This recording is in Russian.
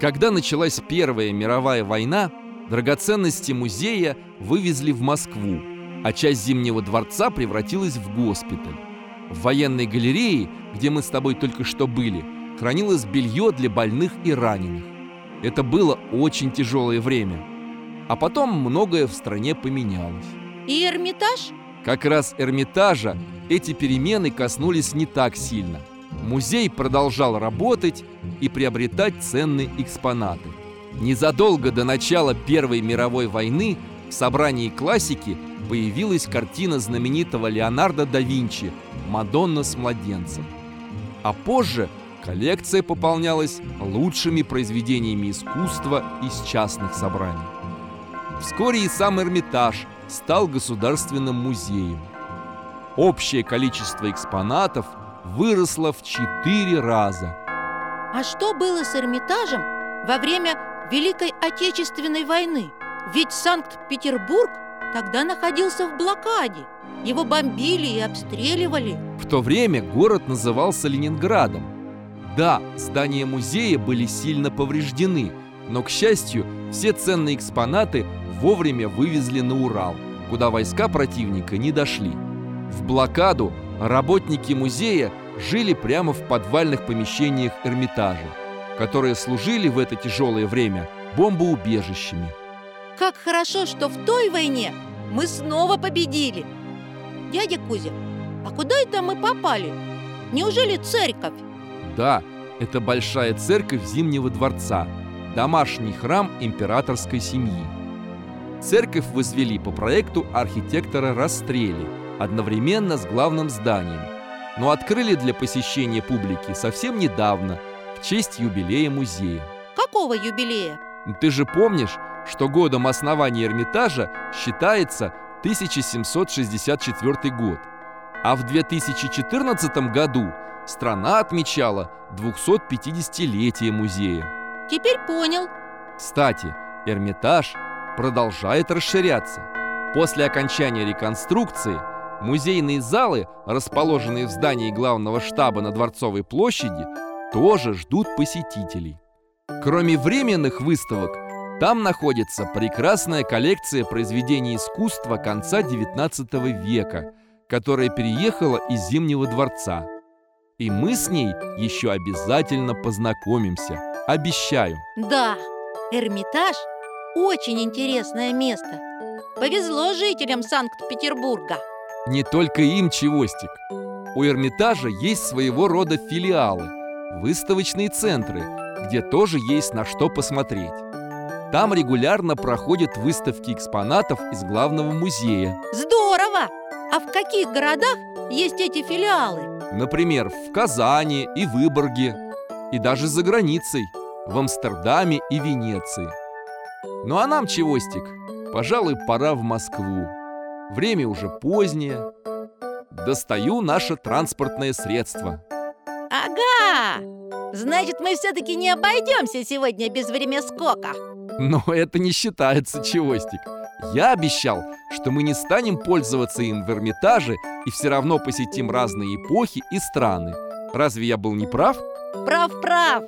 Когда началась Первая мировая война, драгоценности музея вывезли в Москву, а часть Зимнего дворца превратилась в госпиталь. В военной галерее, где мы с тобой только что были, хранилось белье для больных и раненых. Это было очень тяжелое время. А потом многое в стране поменялось. И Эрмитаж? Как раз Эрмитажа эти перемены коснулись не так сильно. Музей продолжал работать и приобретать ценные экспонаты. Незадолго до начала Первой мировой войны в собрании классики появилась картина знаменитого Леонардо да Винчи «Мадонна с младенцем». А позже коллекция пополнялась лучшими произведениями искусства из частных собраний. Вскоре и сам Эрмитаж стал государственным музеем. Общее количество экспонатов выросло в четыре раза. А что было с Эрмитажем во время Великой Отечественной войны? Ведь Санкт-Петербург тогда находился в блокаде. Его бомбили и обстреливали. В то время город назывался Ленинградом. Да, здания музея были сильно повреждены, но, к счастью, все ценные экспонаты вовремя вывезли на Урал, куда войска противника не дошли. В блокаду работники музея жили прямо в подвальных помещениях Эрмитажа, которые служили в это тяжелое время бомбоубежищами. Как хорошо, что в той войне мы снова победили. Дядя Кузя, а куда это мы попали? Неужели церковь? Да, это большая церковь Зимнего дворца, домашний храм императорской семьи. Церковь возвели по проекту архитектора Растрели одновременно с главным зданием, но открыли для посещения публики совсем недавно, в честь юбилея музея. Какого юбилея? Ты же помнишь, что годом основания Эрмитажа считается 1764 год, а в 2014 году страна отмечала 250-летие музея. Теперь понял. Кстати, Эрмитаж продолжает расширяться. После окончания реконструкции музейные залы, расположенные в здании главного штаба на Дворцовой площади, тоже ждут посетителей. Кроме временных выставок, там находится прекрасная коллекция произведений искусства конца XIX века, которая переехала из Зимнего дворца. И мы с ней еще обязательно познакомимся. Обещаю. Да, Эрмитаж – очень интересное место. Повезло жителям Санкт-Петербурга. Не только им, Чевостик. У Эрмитажа есть своего рода филиалы, выставочные центры, где тоже есть на что посмотреть. Там регулярно проходят выставки экспонатов из главного музея. Здорово! А в каких городах есть эти филиалы? Например, в Казани и Выборге, и даже за границей, в Амстердаме и Венеции. Ну а нам, Чевостик, пожалуй, пора в Москву. Время уже позднее. Достаю наше транспортное средство. Ага! Значит, мы все-таки не обойдемся сегодня без время скока. Но это не считается, Чевостик. Я обещал, что мы не станем пользоваться им в Эрмитаже и все равно посетим разные эпохи и страны. Разве я был не прав? Прав-прав!